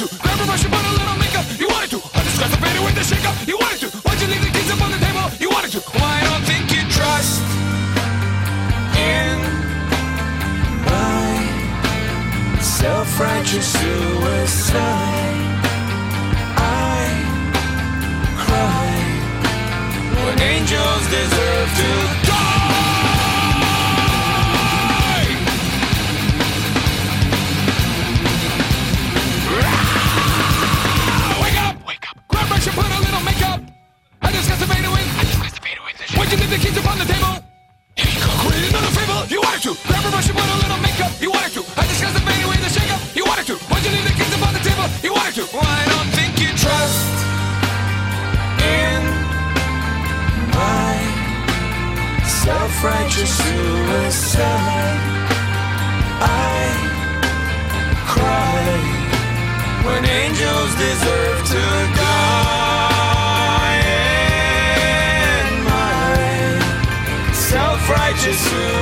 to. Grab a brush and put a little makeup, you wanted to. I just got the baby with the shake up, you wanted to. Why'd you leave the kids up on the table, you wanted to. Well, I don't think you trust in my self-righteous suicide. I cry when angels deserve. wanted to. Leopard brush with a little makeup, he wanted to. I discussed the value in the shakeup, You wanted to. Why'd you leave the kids upon the table, You wanted to. Well, I don't think you trust in my self-righteous suicide. I cry when angels deserve to die. In my self-righteous suicide.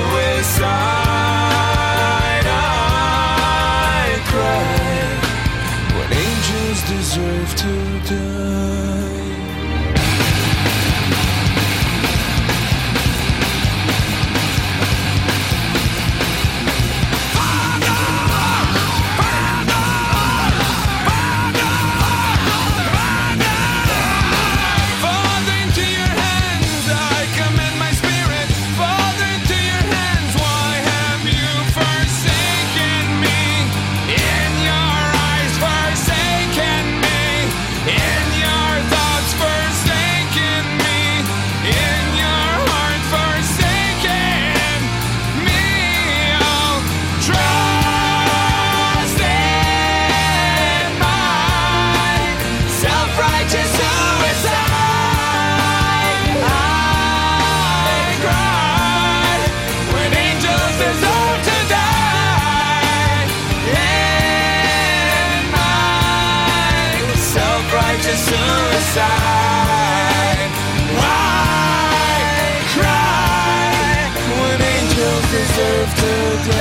to suicide. Why cry when angels deserve to die?